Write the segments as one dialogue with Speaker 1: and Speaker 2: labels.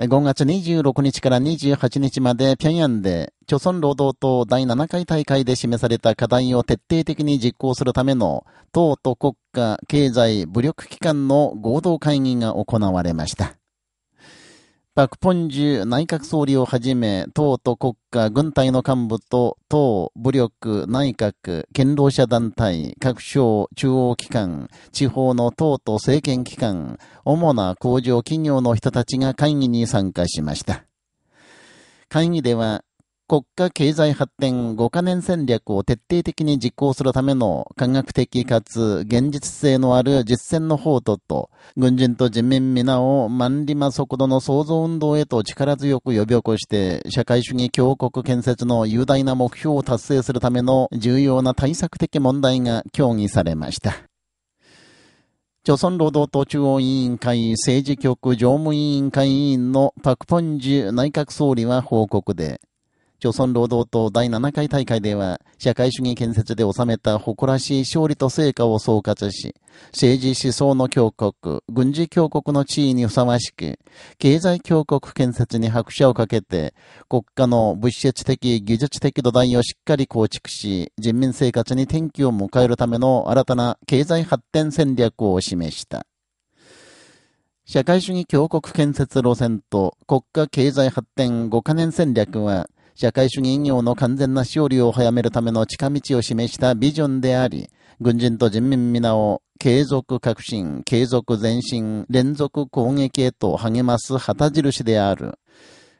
Speaker 1: 5月26日から28日まで平壌で、朝鮮労働党第7回大会で示された課題を徹底的に実行するための党と国家経済武力機関の合同会議が行われました。パクポンジュ内閣総理をはじめ、党と国家、軍隊の幹部と、党、武力、内閣、堅労者団体、各省、中央機関、地方の党と政権機関、主な工場企業の人たちが会議に参加しました。会議では、国家経済発展5カ年戦略を徹底的に実行するための科学的かつ現実性のある実践の法とと、軍人と人民皆を万里馬速度の創造運動へと力強く呼び起こして、社会主義強国建設の雄大な目標を達成するための重要な対策的問題が協議されました。朝鮮労働党中央委員会政治局常務委員会委員のパクポンジュ内閣総理は報告で、朝鮮労働党第7回大会では、社会主義建設で収めた誇らしい勝利と成果を総括し、政治思想の強国、軍事強国の地位にふさわしく、経済強国建設に拍車をかけて、国家の物質的、技術的土台をしっかり構築し、人民生活に転機を迎えるための新たな経済発展戦略を示した。社会主義強国建設路線と国家経済発展5カ年戦略は、社会主義医業の完全な勝利を早めるための近道を示したビジョンであり、軍人と人民皆を継続革新、継続前進、連続攻撃へと励ます旗印である。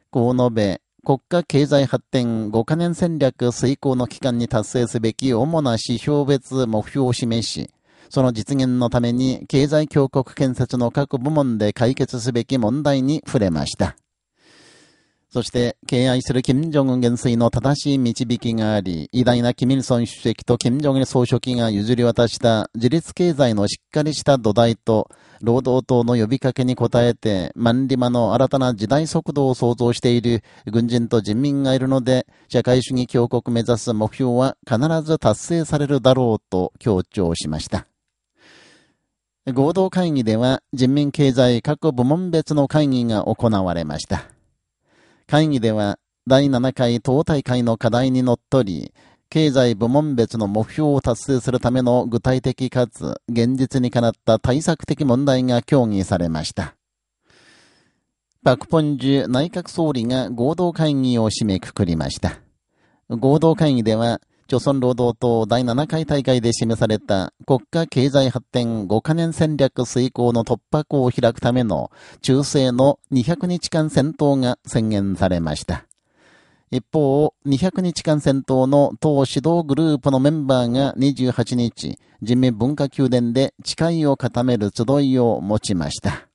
Speaker 1: こう述べ、国家経済発展5カ年戦略遂行の期間に達成すべき主な指標別目標を示し、その実現のために経済強国建設の各部門で解決すべき問題に触れました。そして、敬愛する金正恩元帥の正しい導きがあり、偉大な金日成主席と金正恩総書記が譲り渡した自立経済のしっかりした土台と、労働党の呼びかけに応えて、万里馬の新たな時代速度を創造している軍人と人民がいるので、社会主義強国目指す目標は必ず達成されるだろうと強調しました。合同会議では人民経済各部門別の会議が行われました。会議では、第7回党大会の課題にのっとり、経済部門別の目標を達成するための具体的かつ現実にかなった対策的問題が協議されました。パクポンジュ内閣総理が合同会議を締めくくりました。合同会議では、朝鮮労働党第7回大会で示された国家経済発展5カ年戦略遂行の突破口を開くための中世の200日間戦闘が宣言されました。一方、200日間戦闘の党指導グループのメンバーが28日、人民文化宮殿で誓いを固める集いを持ちました。